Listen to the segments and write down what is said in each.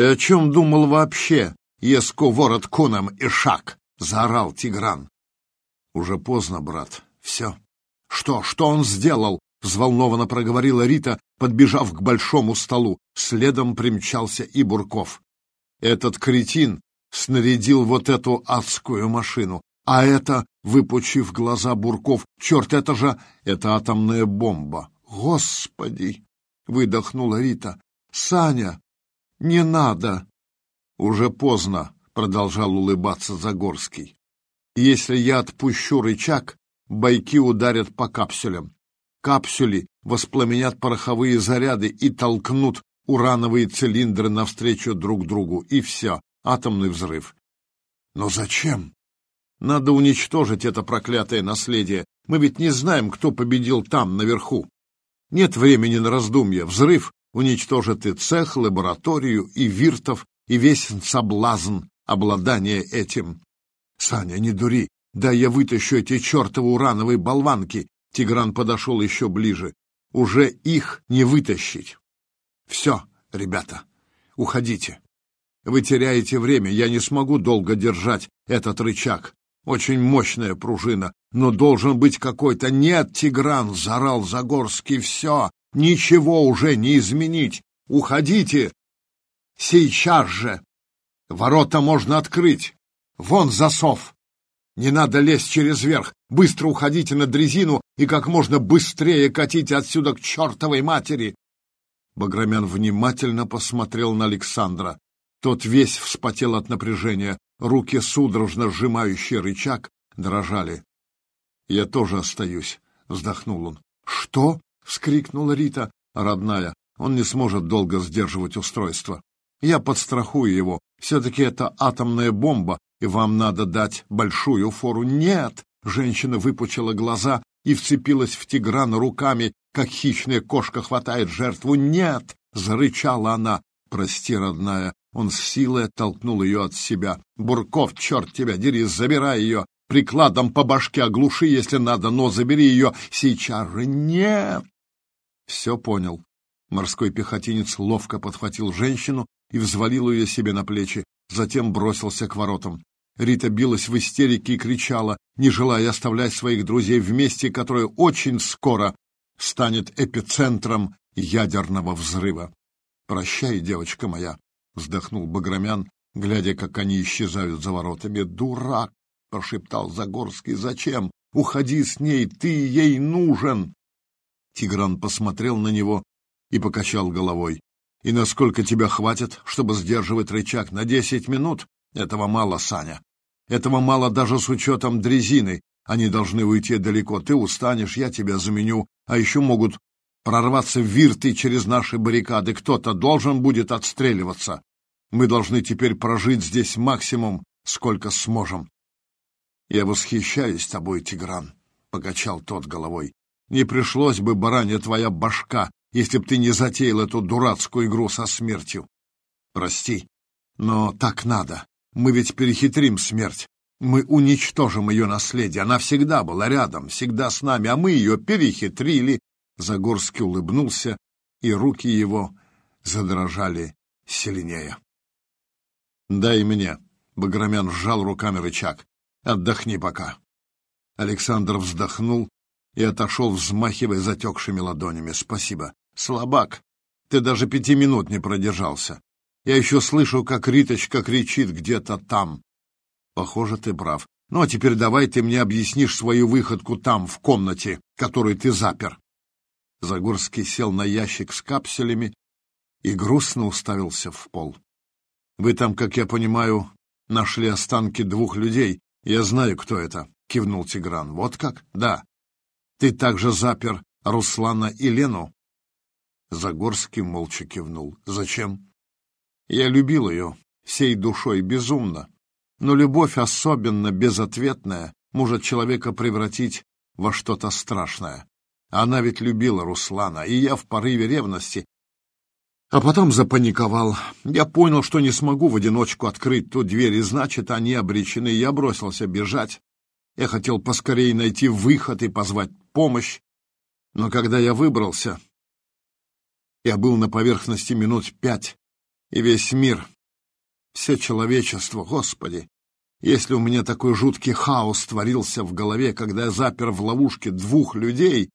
Ты о чем думал вообще, еско ворот куном и шаг? Заорал Тигран. Уже поздно, брат. Все. Что, что он сделал? Взволнованно проговорила Рита, подбежав к большому столу. Следом примчался и Бурков. Этот кретин снарядил вот эту адскую машину. А это, выпучив глаза Бурков, черт, это же... Это атомная бомба. Господи! Выдохнула Рита. Саня, не надо. Уже поздно, продолжал улыбаться Загорский. Если я отпущу рычаг, бойки ударят по капсулям. Капсули воспламенят пороховые заряды и толкнут урановые цилиндры навстречу друг другу. И все, атомный взрыв. Но зачем? Надо уничтожить это проклятое наследие. Мы ведь не знаем, кто победил там, наверху. Нет времени на раздумья. Взрыв уничтожит и цех, лабораторию, и виртов, и весь соблазн обладания этим. Саня, не дури. Да я вытащу эти чертовы урановые болванки. Тигран подошел еще ближе. Уже их не вытащить. Все, ребята, уходите. Вы теряете время, я не смогу долго держать этот рычаг. Очень мощная пружина, но должен быть какой-то... Нет, Тигран, заорал Загорский, все, ничего уже не изменить. Уходите! Сейчас же! Ворота можно открыть. Вон засов. Не надо лезть через верх. Быстро уходите на дрезину и как можно быстрее катите отсюда к чертовой матери. Баграмян внимательно посмотрел на Александра. Тот весь вспотел от напряжения, руки, судорожно сжимающие рычаг, дрожали. «Я тоже остаюсь», — вздохнул он. «Что?» — вскрикнула Рита. «Родная, он не сможет долго сдерживать устройство. Я подстрахую его. Все-таки это атомная бомба, и вам надо дать большую фору». «Нет!» — женщина выпучила глаза и вцепилась в Тиграна руками, как хищная кошка хватает жертву. «Нет!» — зарычала она. «Прости, родная, он с силой оттолкнул ее от себя. «Бурков, черт тебя дери, забирай ее! Прикладом по башке оглуши, если надо, но забери ее сейчас же! Нет!» Все понял. Морской пехотинец ловко подхватил женщину и взвалил ее себе на плечи, затем бросился к воротам. Рита билась в истерике и кричала, не желая оставлять своих друзей в месте, которое очень скоро станет эпицентром ядерного взрыва. «Прощай, девочка моя», — вздохнул Баграмян, глядя, как они исчезают за воротами. «Дурак!» — прошептал Загорский. «Зачем? Уходи с ней, ты ей нужен!» Тигран посмотрел на него и покачал головой. «И насколько тебя хватит, чтобы сдерживать рычаг? На десять минут? Этого мало, Саня. Этого мало даже с учетом дрезины. Они должны уйти далеко. Ты устанешь, я тебя заменю. А еще могут прорваться вирты через наши баррикады. Кто-то должен будет отстреливаться. Мы должны теперь прожить здесь максимум, сколько сможем. Я восхищаюсь тобой, Тигран, — покачал тот головой. Не пришлось бы, баранья твоя башка, если б ты не затеял эту дурацкую игру со смертью. Прости, но так надо. Мы ведь перехитрим смерть. Мы уничтожим ее наследие. Она всегда была рядом, всегда с нами, а мы ее перехитрили Загорский улыбнулся, и руки его задрожали сильнее. «Дай мне!» — Баграмян сжал руками рычаг. «Отдохни пока!» Александр вздохнул и отошел, взмахивая затекшими ладонями. «Спасибо. Слабак, ты даже пяти минут не продержался. Я еще слышу, как Риточка кричит где-то там. Похоже, ты прав. Ну, а теперь давай ты мне объяснишь свою выходку там, в комнате, которую ты запер. Загорский сел на ящик с капсулями и грустно уставился в пол. «Вы там, как я понимаю, нашли останки двух людей. Я знаю, кто это», — кивнул Тигран. «Вот как? Да. Ты также запер Руслана и Лену?» Загорский молча кивнул. «Зачем?» «Я любил ее всей душой безумно, но любовь особенно безответная может человека превратить во что-то страшное. Она ведь любила Руслана, и я в порыве ревности. А потом запаниковал. Я понял, что не смогу в одиночку открыть ту дверь, и значит, они обречены. Я бросился бежать. Я хотел поскорее найти выход и позвать помощь. Но когда я выбрался, я был на поверхности минут пять, и весь мир все человечество, Господи! Если у меня такой жуткий хаос творился в голове, когда я запер в ловушке двух людей,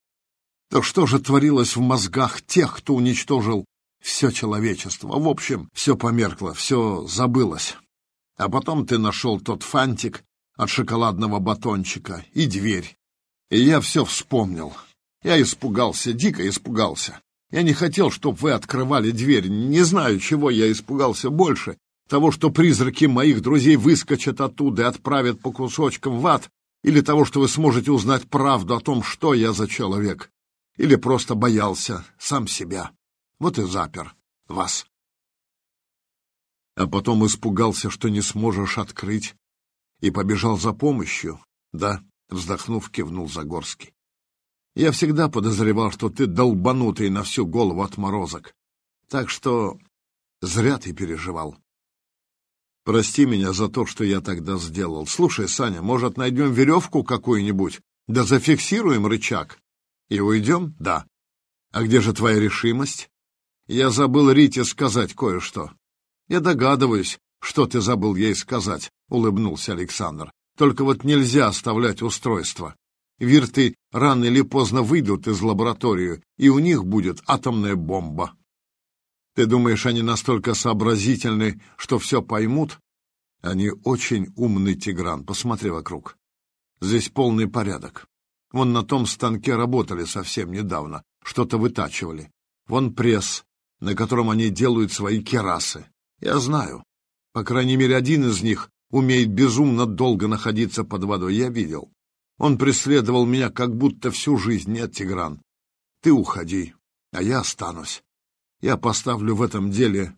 то что же творилось в мозгах тех, кто уничтожил все человечество? В общем, все померкло, все забылось. А потом ты нашел тот фантик от шоколадного батончика и дверь. И я все вспомнил. Я испугался, дико испугался. Я не хотел, чтобы вы открывали дверь. Не знаю, чего я испугался больше. Того, что призраки моих друзей выскочат оттуда и отправят по кусочкам в ад, или того, что вы сможете узнать правду о том, что я за человек. Или просто боялся сам себя. Вот и запер вас. А потом испугался, что не сможешь открыть, и побежал за помощью. Да, вздохнув, кивнул Загорский. Я всегда подозревал, что ты долбанутый на всю голову отморозок. Так что зря ты переживал. Прости меня за то, что я тогда сделал. Слушай, Саня, может, найдем веревку какую-нибудь? Да зафиксируем рычаг. И уйдем? Да. А где же твоя решимость? Я забыл Рите сказать кое-что. Я догадываюсь, что ты забыл ей сказать, — улыбнулся Александр. Только вот нельзя оставлять устройство. Вирты рано или поздно выйдут из лаборатории, и у них будет атомная бомба. Ты думаешь, они настолько сообразительны, что все поймут? Они очень умный, Тигран. Посмотри вокруг. Здесь полный порядок. Вон на том станке работали совсем недавно, что-то вытачивали. Вон пресс, на котором они делают свои керасы. Я знаю. По крайней мере, один из них умеет безумно долго находиться под водой. Я видел. Он преследовал меня как будто всю жизнь. Нет, Тигран, ты уходи, а я останусь. Я поставлю в этом деле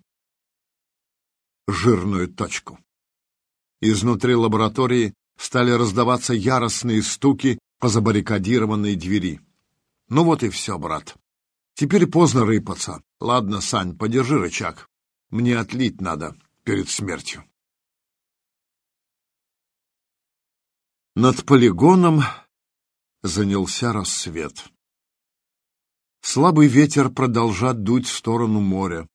жирную точку. Изнутри лаборатории стали раздаваться яростные стуки по забаррикадированной двери. Ну вот и все, брат. Теперь поздно рыпаться. Ладно, Сань, подержи рычаг. Мне отлить надо перед смертью. Над полигоном занялся рассвет. Слабый ветер продолжает дуть в сторону моря,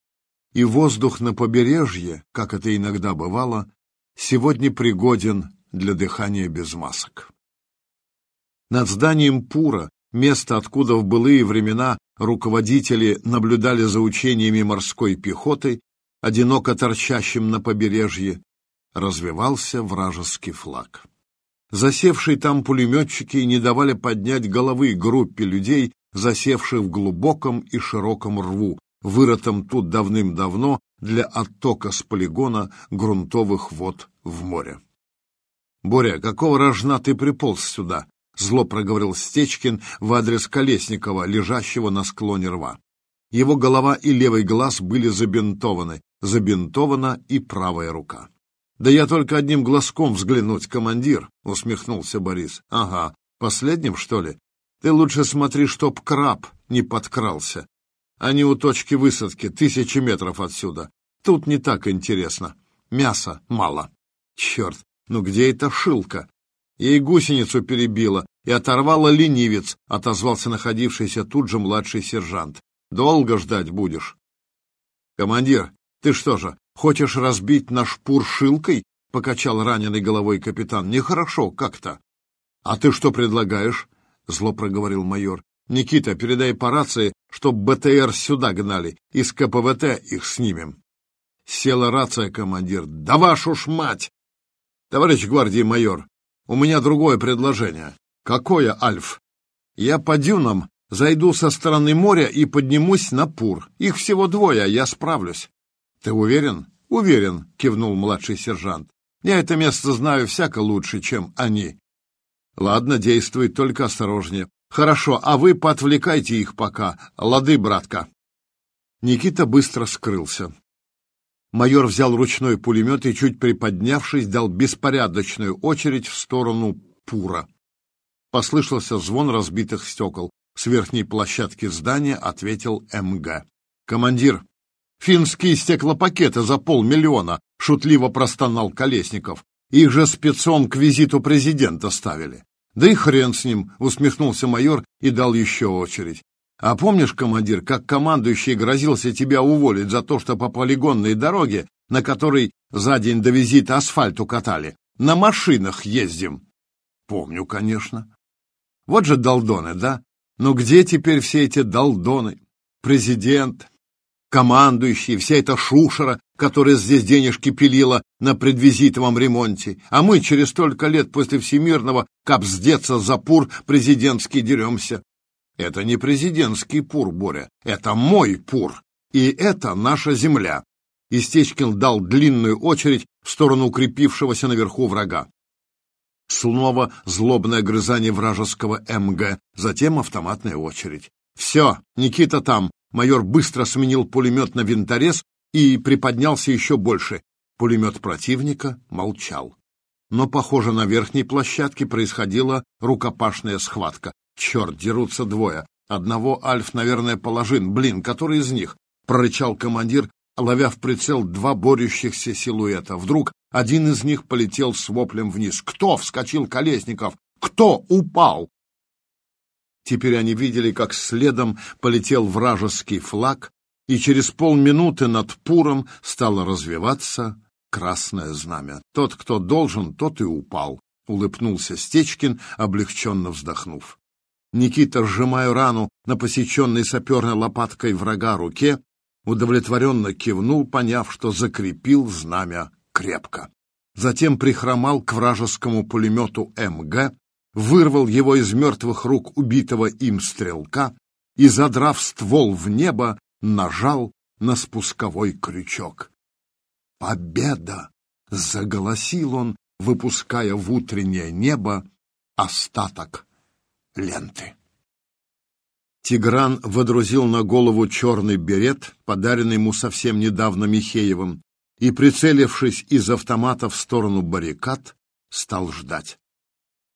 и воздух на побережье, как это иногда бывало, сегодня пригоден для дыхания без масок. Над зданием Пура, место, откуда в былые времена руководители наблюдали за учениями морской пехоты, одиноко торчащим на побережье, развивался вражеский флаг. Засевшие там пулеметчики не давали поднять головы группе людей, засевших в глубоком и широком рву, вырытом тут давным-давно для оттока с полигона грунтовых вод в море. «Боря, какого рожна ты приполз сюда?» — зло проговорил Стечкин в адрес Колесникова, лежащего на склоне рва. Его голова и левый глаз были забинтованы, забинтована и правая рука. «Да я только одним глазком взглянуть, командир», — усмехнулся Борис. «Ага, последним, что ли? Ты лучше смотри, чтоб краб не подкрался. Они у точки высадки, тысячи метров отсюда. Тут не так интересно. Мяса мало. Черт, ну где эта шилка? Ей гусеницу перебила и оторвала ленивец, отозвался находившийся тут же младший сержант. Долго ждать будешь. Командир, ты что же, хочешь разбить наш пур шилкой? Покачал раненой головой капитан. Нехорошо как-то. А ты что предлагаешь? Зло проговорил майор. Никита, передай по рации, чтоб БТР сюда гнали, из КПВТ их снимем. Села рация, командир. Да вашу ж мать! Товарищ гвардии майор, у меня другое предложение. Какое, Альф? Я по дюнам зайду со стороны моря и поднимусь на Пур. Их всего двое, я справлюсь. «Ты уверен?» «Уверен», — кивнул младший сержант. «Я это место знаю всяко лучше, чем они». «Ладно, действуй, только осторожнее. Хорошо, а вы поотвлекайте их пока. Лады, братка». Никита быстро скрылся. Майор взял ручной пулемет и, чуть приподнявшись, дал беспорядочную очередь в сторону Пура. Послышался звон разбитых стекол. С верхней площадки здания ответил МГ. «Командир, Финские стеклопакеты за полмиллиона, шутливо простонал Колесников. Их же спецом к визиту президента ставили. Да и хрен с ним, усмехнулся майор и дал еще очередь. А помнишь, командир, как командующий грозился тебя уволить за то, что по полигонной дороге на которой за день до визита асфальт укатали. На машинах ездим. Помню, конечно. Вот же долдоны, да? Но где теперь все эти долдоны? Президент, командующий, вся эта шушера, которая здесь денежки пилила на предвизитовом ремонте. А мы через столько лет после Всемирного капздеца за пур президентский деремся. Это не президентский пур, Боря, это мой пур. И это наша земля. Истечкин дал длинную очередь в сторону укрепившегося наверху врага. Снова злобное грызание вражеского МГ, затем автоматная очередь. «Все, Никита там!» Майор быстро сменил пулемет на винторез и приподнялся еще больше. Пулемет противника молчал. Но, похоже, на верхней площадке происходила рукопашная схватка. Черт, дерутся двое. Одного Альф, наверное, положин. Блин, который из них? Прорычал командир, ловя в прицел два борющихся силуэта. Вдруг один из них полетел с воплем вниз. «Кто?» — вскочил Колесников. «Кто упал?» Теперь они видели, как следом полетел вражеский флаг, и через полминуты над Пуром стало развиваться красное знамя. Тот, кто должен, тот и упал, — улыбнулся Стечкин, облегченно вздохнув. Никита, сжимая рану на посеченной саперной лопаткой врага руке, удовлетворенно кивнул, поняв, что закрепил знамя крепко. Затем прихромал к вражескому пулемету МГ, вырвал его из мертвых рук убитого им стрелка и, задрав ствол в небо, нажал на спусковой крючок. «Победа!» — заголосил он, выпуская в утреннее небо остаток ленты. Тигран водрузил на голову черный берет, подаренный ему совсем недавно Михеевым, и, прицелившись из автомата в сторону баррикад, стал ждать.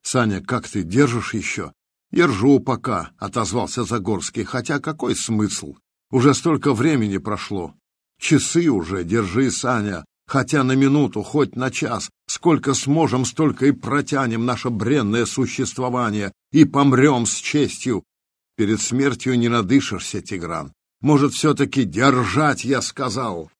«Саня, как ты, держишь еще?» «Держу пока», — отозвался Загорский, «хотя какой смысл? Уже столько времени прошло. Часы уже, держи, Саня, хотя на минуту, хоть на час. Сколько сможем, столько и протянем наше бренное существование и помрем с честью. Перед смертью не надышишься, Тигран. Может, все-таки держать, я сказал.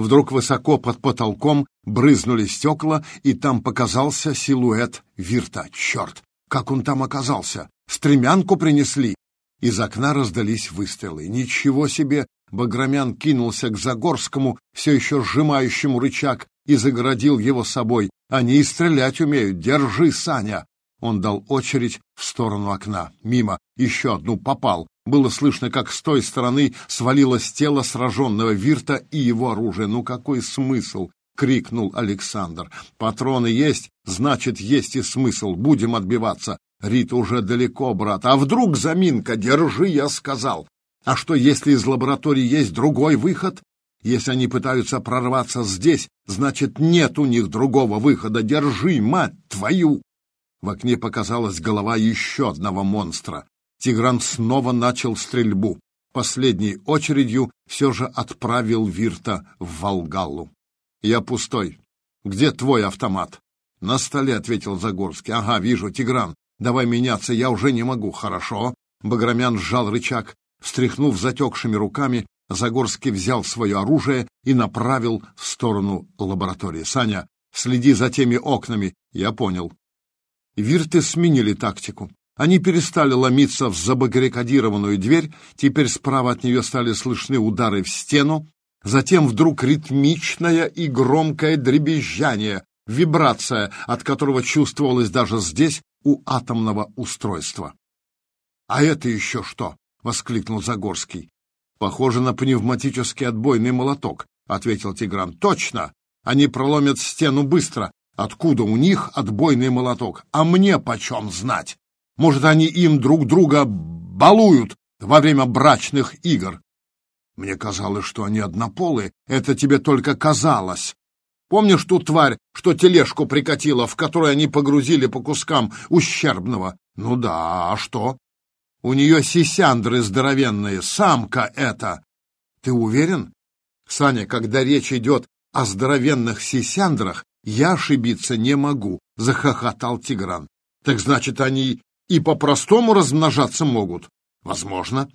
Вдруг высоко под потолком брызнули стекла, и там показался силуэт Вирта. Черт, как он там оказался? Стремянку принесли? Из окна раздались выстрелы. Ничего себе! Багромян кинулся к Загорскому, все еще сжимающему рычаг, и загородил его собой. Они и стрелять умеют. Держи, Саня! Он дал очередь в сторону окна. Мимо. Еще одну попал. Было слышно, как с той стороны свалилось тело сраженного Вирта и его оружие. «Ну какой смысл?» — крикнул Александр. «Патроны есть, значит, есть и смысл. Будем отбиваться. Рита уже далеко, брат. А вдруг заминка? Держи, я сказал. А что, если из лаборатории есть другой выход? Если они пытаются прорваться здесь, значит, нет у них другого выхода. Держи, мать твою!» В окне показалась голова еще одного монстра. Тигран снова начал стрельбу. Последней очередью все же отправил Вирта в Волгалу. «Я пустой. Где твой автомат?» «На столе», — ответил Загорский. «Ага, вижу, Тигран. Давай меняться, я уже не могу». «Хорошо». Багромян сжал рычаг. Встряхнув затекшими руками, Загорский взял свое оружие и направил в сторону лаборатории. «Саня, следи за теми окнами». «Я понял». Вирты сменили тактику. Они перестали ломиться в забаррикадированную дверь, теперь справа от нее стали слышны удары в стену, затем вдруг ритмичное и громкое дребезжание, вибрация, от которого чувствовалось даже здесь, у атомного устройства. «А это еще что?» — воскликнул Загорский. «Похоже на пневматический отбойный молоток», — ответил Тигран. «Точно! Они проломят стену быстро, Откуда у них отбойный молоток? А мне почем знать? Может, они им друг друга балуют во время брачных игр? Мне казалось, что они однополые. Это тебе только казалось. Помнишь ту тварь, что тележку прикатила, в которой они погрузили по кускам ущербного? Ну да, а что? У нее сисяндры здоровенные, самка это. Ты уверен? Саня, когда речь идет о здоровенных сисяндрах, «Я ошибиться не могу», — захохотал Тигран. «Так значит, они и по-простому размножаться могут?» «Возможно».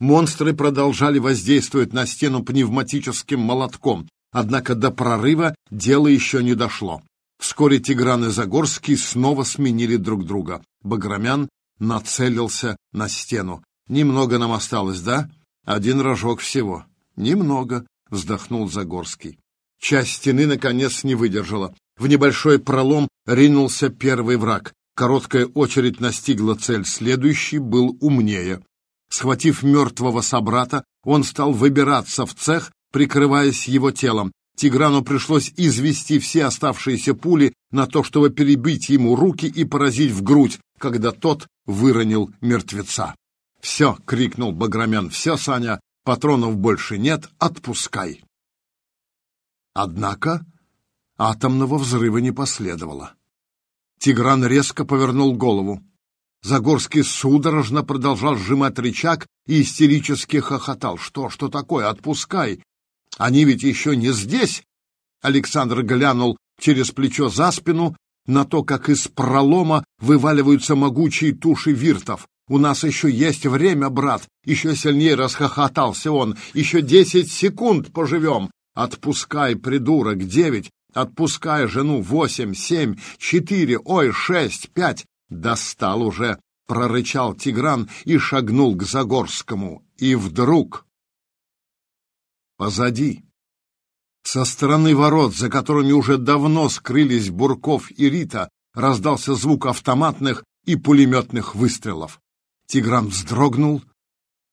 Монстры продолжали воздействовать на стену пневматическим молотком. Однако до прорыва дело еще не дошло. Вскоре Тигран и Загорский снова сменили друг друга. Баграмян нацелился на стену. «Немного нам осталось, да? Один рожок всего». «Немного», — вздохнул Загорский. Часть стены, наконец, не выдержала. В небольшой пролом ринулся первый враг. Короткая очередь настигла цель. Следующий был умнее. Схватив мертвого собрата, он стал выбираться в цех, прикрываясь его телом. Тиграну пришлось извести все оставшиеся пули на то, чтобы перебить ему руки и поразить в грудь, когда тот выронил мертвеца. «Все!» — крикнул Баграмян. «Все, Саня! Патронов больше нет! Отпускай!» Однако атомного взрыва не последовало. Тигран резко повернул голову. Загорский судорожно продолжал сжимать рычаг и истерически хохотал. «Что, что такое? Отпускай! Они ведь еще не здесь!» Александр глянул через плечо за спину на то, как из пролома вываливаются могучие туши виртов. «У нас еще есть время, брат!» Еще сильнее расхохотался он. «Еще десять секунд поживем!» «Отпускай, придурок, девять! Отпускай жену, восемь, семь, четыре, ой, шесть, пять!» «Достал уже!» — прорычал Тигран и шагнул к Загорскому. И вдруг... Позади, со стороны ворот, за которыми уже давно скрылись Бурков и Рита, раздался звук автоматных и пулеметных выстрелов. Тигран вздрогнул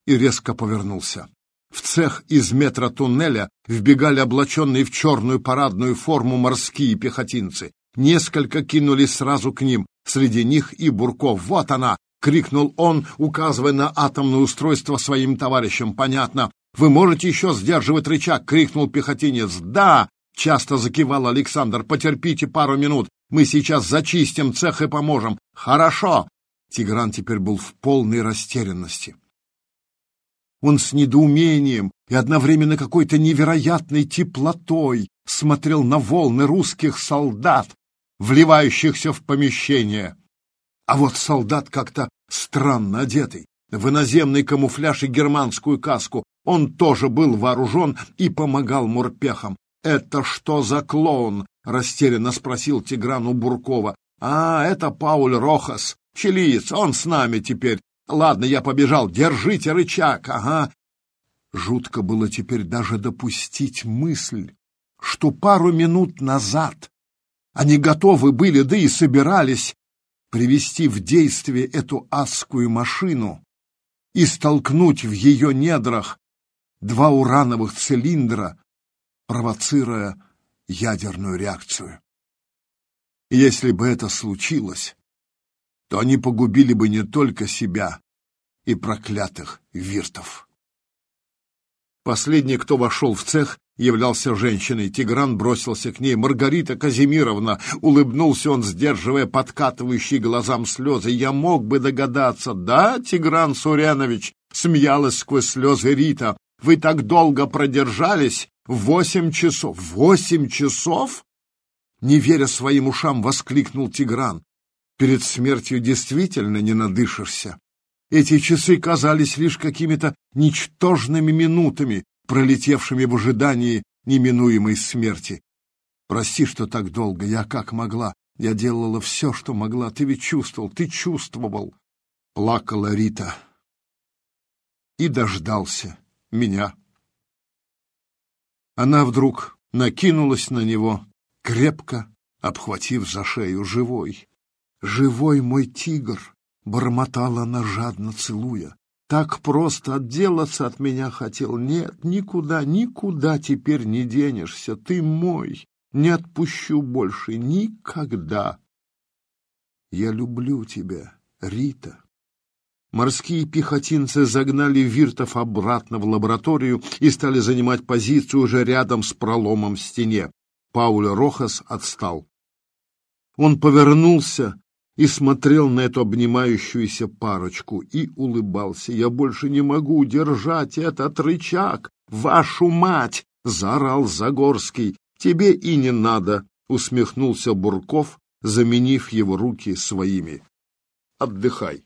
и резко повернулся. В цех из метра туннеля вбегали облаченные в черную парадную форму морские пехотинцы. Несколько кинулись сразу к ним, среди них и Бурков. «Вот она!» — крикнул он, указывая на атомное устройство своим товарищам. «Понятно. Вы можете еще сдерживать рычаг!» — крикнул пехотинец. «Да!» — часто закивал Александр. «Потерпите пару минут. Мы сейчас зачистим цех и поможем». «Хорошо!» Тигран теперь был в полной растерянности. Он с недоумением и одновременно какой-то невероятной теплотой смотрел на волны русских солдат, вливающихся в помещение. А вот солдат как-то странно одетый, в иноземный камуфляж и германскую каску. Он тоже был вооружен и помогал морпехам. «Это что за клоун?» — растерянно спросил Тигран у Буркова. «А, это Пауль Рохас, чилиец, он с нами теперь. Ладно, я побежал, держите рычаг, ага». Жутко было теперь даже допустить мысль, что пару минут назад они готовы были, да и собирались привести в действие эту адскую машину и столкнуть в ее недрах два урановых цилиндра, провоцируя ядерную реакцию. Если бы это случилось, то они погубили бы не только себя и проклятых виртов. Последний, кто вошел в цех, являлся женщиной. Тигран бросился к ней. «Маргарита Казимировна!» — улыбнулся он, сдерживая подкатывающие глазам слезы. «Я мог бы догадаться!» «Да, Тигран Сурянович!» — смеялась сквозь слезы Рита. «Вы так долго продержались? Восемь часов!» «Восемь часов?» Не веря своим ушам, воскликнул Тигран. «Перед смертью действительно не надышишься!» Эти часы казались лишь какими-то ничтожными минутами, пролетевшими в ожидании неминуемой смерти. Прости, что так долго. Я как могла. Я делала все, что могла. Ты ведь чувствовал, ты чувствовал. Плакала Рита. И дождался меня. Она вдруг накинулась на него, крепко обхватив за шею живой. «Живой мой тигр!» — бормотала она, жадно целуя. Так просто отделаться от меня хотел. Нет, никуда, никуда теперь не денешься. Ты мой. Не отпущу больше никогда. Я люблю тебя, Рита. Морские пехотинцы загнали Виртов обратно в лабораторию и стали занимать позицию уже рядом с проломом в стене. Пауль Рохас отстал. Он повернулся и смотрел на эту обнимающуюся парочку и улыбался. «Я больше не могу держать этот рычаг! Вашу мать!» — заорал Загорский. «Тебе и не надо!» — усмехнулся Бурков, заменив его руки своими. «Отдыхай!»